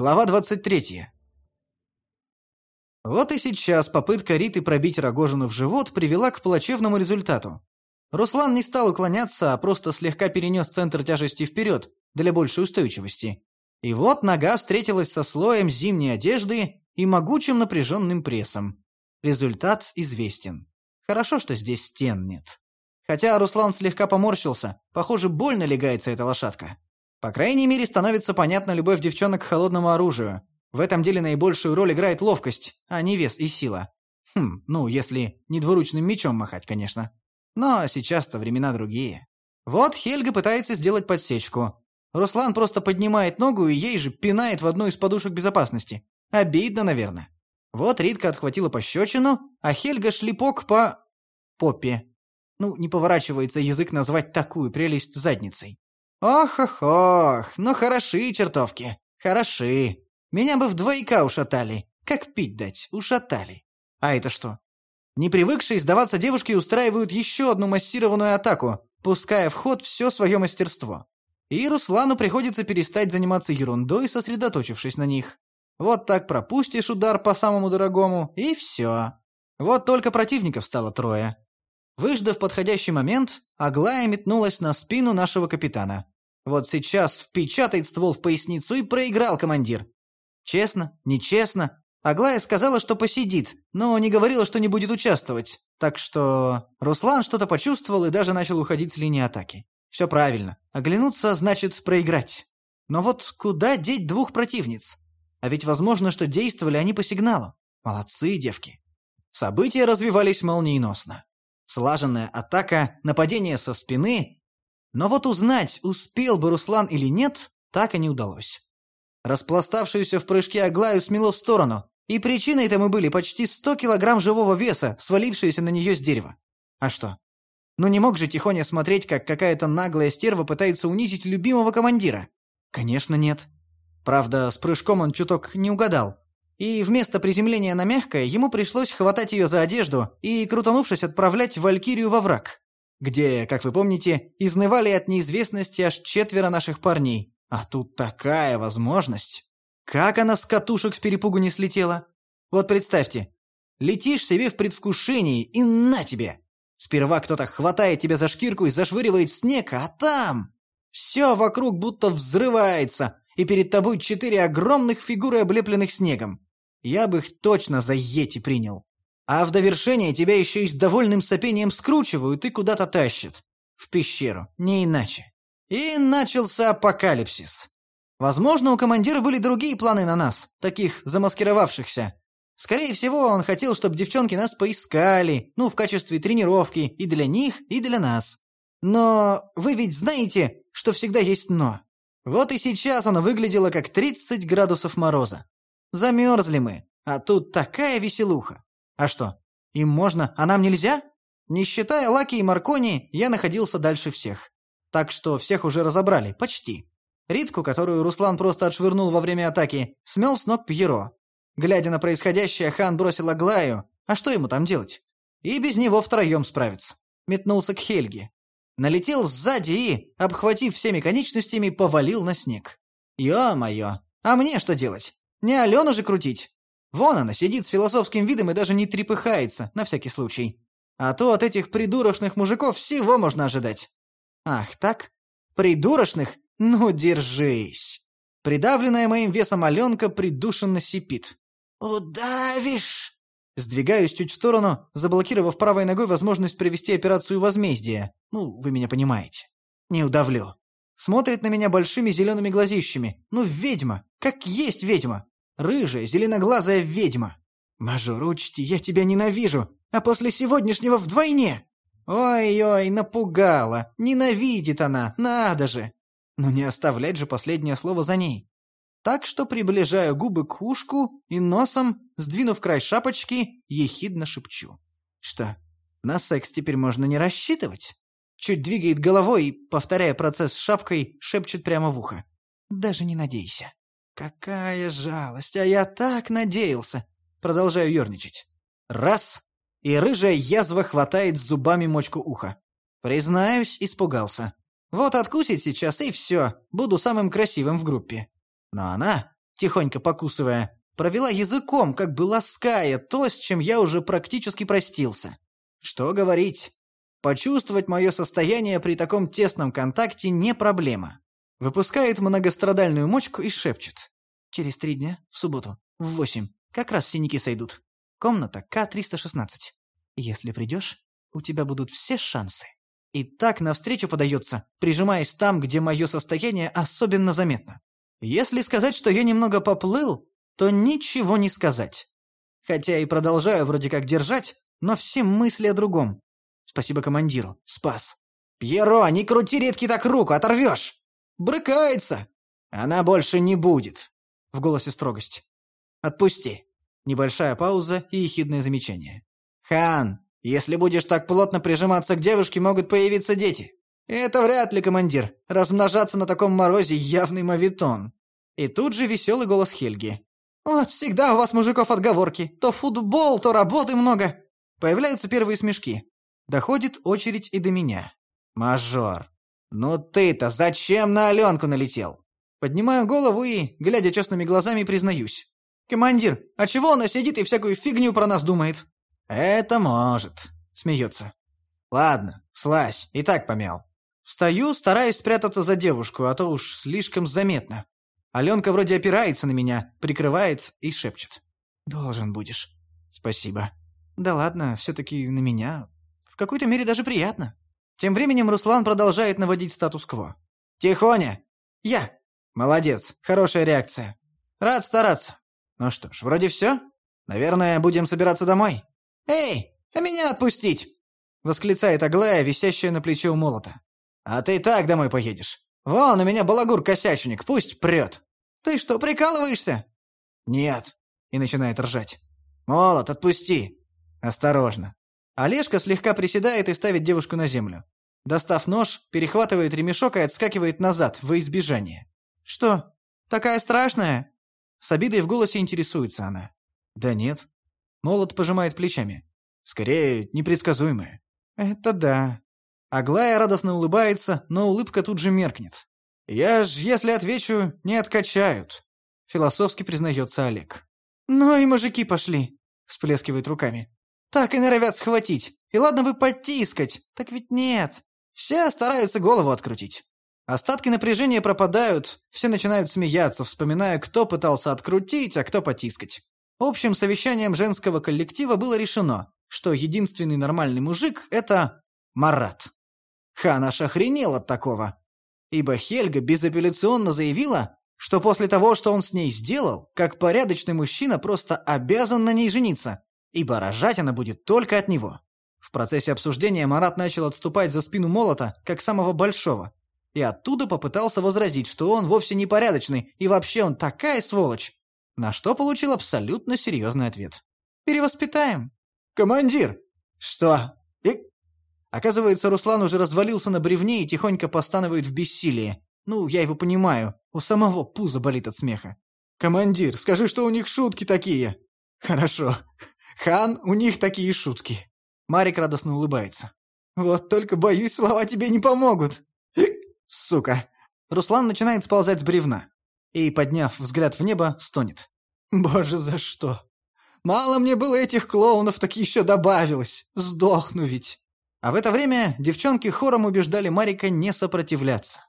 Глава 23. Вот и сейчас попытка Риты пробить Рогожину в живот привела к плачевному результату. Руслан не стал уклоняться, а просто слегка перенес центр тяжести вперед, для большей устойчивости. И вот нога встретилась со слоем зимней одежды и могучим напряженным прессом. Результат известен. Хорошо, что здесь стен нет. Хотя Руслан слегка поморщился, похоже, больно легается эта лошадка. По крайней мере, становится понятна любовь девчонок к холодному оружию. В этом деле наибольшую роль играет ловкость, а не вес и сила. Хм, ну, если не двуручным мечом махать, конечно. Но сейчас-то времена другие. Вот Хельга пытается сделать подсечку. Руслан просто поднимает ногу и ей же пинает в одну из подушек безопасности. Обидно, наверное. Вот Ритка отхватила пощечину, а Хельга шлепок по... попе. Ну, не поворачивается язык назвать такую прелесть задницей. Ох-ох-ох, ну хороши чертовки, хороши. Меня бы в двойка ушатали. Как пить дать, ушатали. А это что? Не привыкшие сдаваться девушки устраивают еще одну массированную атаку, пуская в ход все свое мастерство. И Руслану приходится перестать заниматься ерундой, сосредоточившись на них. Вот так пропустишь удар по самому дорогому, и все. Вот только противников стало трое. Выждав подходящий момент, Аглая метнулась на спину нашего капитана. Вот сейчас впечатает ствол в поясницу и проиграл командир. Честно, нечестно. Аглая сказала, что посидит, но не говорила, что не будет участвовать. Так что Руслан что-то почувствовал и даже начал уходить с линии атаки. Все правильно. Оглянуться значит проиграть. Но вот куда деть двух противниц? А ведь возможно, что действовали они по сигналу. Молодцы, девки. События развивались молниеносно. Слаженная атака, нападение со спины но вот узнать, успел бы Руслан или нет, так и не удалось. Распластавшуюся в прыжке Аглаю смело в сторону, и причиной тому были почти 100 килограмм живого веса, свалившиеся на нее с дерева. А что? Ну не мог же Тихоня смотреть, как какая-то наглая стерва пытается унизить любимого командира? Конечно, нет. Правда, с прыжком он чуток не угадал. И вместо приземления на мягкое ему пришлось хватать ее за одежду и, крутанувшись, отправлять Валькирию во враг где, как вы помните, изнывали от неизвестности аж четверо наших парней. А тут такая возможность. Как она с катушек с перепугу не слетела? Вот представьте, летишь себе в предвкушении, и на тебе! Сперва кто-то хватает тебя за шкирку и зашвыривает в снег, а там... Все вокруг будто взрывается, и перед тобой четыре огромных фигуры, облепленных снегом. Я бы их точно за Йети принял. А в довершение тебя еще и с довольным сопением скручивают и куда-то тащат. В пещеру, не иначе. И начался апокалипсис. Возможно, у командира были другие планы на нас, таких замаскировавшихся. Скорее всего, он хотел, чтобы девчонки нас поискали, ну, в качестве тренировки и для них, и для нас. Но вы ведь знаете, что всегда есть «но». Вот и сейчас оно выглядело как 30 градусов мороза. Замерзли мы, а тут такая веселуха. А что, им можно, а нам нельзя? Не считая Лаки и Маркони, я находился дальше всех. Так что всех уже разобрали, почти. Ритку, которую Руслан просто отшвырнул во время атаки, смел с ног Пьеро. Глядя на происходящее, хан бросил Аглаю. А что ему там делать? И без него втроем справиться. Метнулся к Хельге. Налетел сзади и, обхватив всеми конечностями, повалил на снег. Ё-моё, а мне что делать? Не Алену же крутить? Вон она сидит с философским видом и даже не трепыхается, на всякий случай. А то от этих придурочных мужиков всего можно ожидать. Ах, так? Придурочных? Ну, держись. Придавленная моим весом Аленка придушенно сипит. «Удавишь!» Сдвигаюсь чуть в сторону, заблокировав правой ногой возможность провести операцию возмездия. Ну, вы меня понимаете. Не удавлю. Смотрит на меня большими зелеными глазищами. Ну, ведьма. Как есть ведьма. Рыжая, зеленоглазая ведьма. Мажор, учти, я тебя ненавижу, а после сегодняшнего вдвойне. Ой-ой, напугала. Ненавидит она, надо же. Но не оставлять же последнее слово за ней. Так что приближаю губы к ушку и носом, сдвинув край шапочки, ехидно шепчу. Что, на секс теперь можно не рассчитывать? Чуть двигает головой и, повторяя процесс с шапкой, шепчет прямо в ухо. Даже не надейся. Какая жалость, а я так надеялся. Продолжаю ерничать. Раз, и рыжая язва хватает зубами мочку уха. Признаюсь, испугался. Вот откусить сейчас, и все, буду самым красивым в группе. Но она тихонько покусывая, провела языком, как бы лаская то, с чем я уже практически простился. Что говорить? Почувствовать мое состояние при таком тесном контакте не проблема. Выпускает многострадальную мочку и шепчет. Через три дня, в субботу, в восемь, как раз синяки сойдут. Комната К-316. Если придешь, у тебя будут все шансы. И так навстречу подается, прижимаясь там, где мое состояние особенно заметно. Если сказать, что я немного поплыл, то ничего не сказать. Хотя и продолжаю вроде как держать, но все мысли о другом. Спасибо командиру, спас. «Пьеро, не крути редкий так руку, оторвешь!» «Брыкается!» «Она больше не будет!» В голосе строгость. «Отпусти!» Небольшая пауза и ехидное замечание. «Хан, если будешь так плотно прижиматься к девушке, могут появиться дети!» «Это вряд ли, командир. Размножаться на таком морозе — явный мавитон». И тут же веселый голос Хельги. «Вот всегда у вас, мужиков, отговорки. То футбол, то работы много». Появляются первые смешки. Доходит очередь и до меня. «Мажор, ну ты-то зачем на Аленку налетел?» Поднимаю голову и, глядя честными глазами, признаюсь. «Командир, а чего она сидит и всякую фигню про нас думает?» «Это может», — смеется. «Ладно, слазь, и так помял». Встаю, стараюсь спрятаться за девушку, а то уж слишком заметно. Аленка вроде опирается на меня, прикрывает и шепчет. «Должен будешь». «Спасибо». «Да ладно, все-таки на меня. В какой-то мере даже приятно». Тем временем Руслан продолжает наводить статус-кво. «Тихоня!» «Я!» «Молодец, хорошая реакция. Рад стараться. Ну что ж, вроде все. Наверное, будем собираться домой». «Эй, а меня отпустить!» Восклицает Аглая, висящая на плече у молота. «А ты так домой поедешь. Вон, у меня балагур-косячник, пусть прет. Ты что, прикалываешься? Нет. И начинает ржать. Молот, отпусти. Осторожно. Олежка слегка приседает и ставит девушку на землю. Достав нож, перехватывает ремешок и отскакивает назад, во избежание. «Что, такая страшная?» С обидой в голосе интересуется она. «Да нет». Молот пожимает плечами. «Скорее, непредсказуемая». «Это да. Аглая радостно улыбается, но улыбка тут же меркнет. «Я ж, если отвечу, не откачают», — философски признается Олег. «Ну и мужики пошли», — всплескивает руками. «Так и норовят схватить. И ладно бы потискать, так ведь нет. Все стараются голову открутить». Остатки напряжения пропадают, все начинают смеяться, вспоминая, кто пытался открутить, а кто потискать. Общим совещанием женского коллектива было решено, что единственный нормальный мужик — это Марат. Хан аж охренел от такого. Ибо Хельга безапелляционно заявила, что после того, что он с ней сделал, как порядочный мужчина просто обязан на ней жениться, ибо рожать она будет только от него. В процессе обсуждения Марат начал отступать за спину молота, как самого большого, и оттуда попытался возразить, что он вовсе не порядочный, и вообще он такая сволочь, на что получил абсолютно серьезный ответ. «Перевоспитаем». «Командир!» «Что?» «И Оказывается, Руслан уже развалился на бревне и тихонько постанывает в бессилии. Ну, я его понимаю. У самого пузо болит от смеха. «Командир, скажи, что у них шутки такие!» «Хорошо. Хан, у них такие шутки!» Марик радостно улыбается. «Вот только, боюсь, слова тебе не помогут!» «Сука!» Руслан начинает сползать с бревна. И, подняв взгляд в небо, стонет. «Боже, за что? Мало мне было этих клоунов, так еще добавилось. Сдохну ведь!» А в это время девчонки хором убеждали Марика не сопротивляться.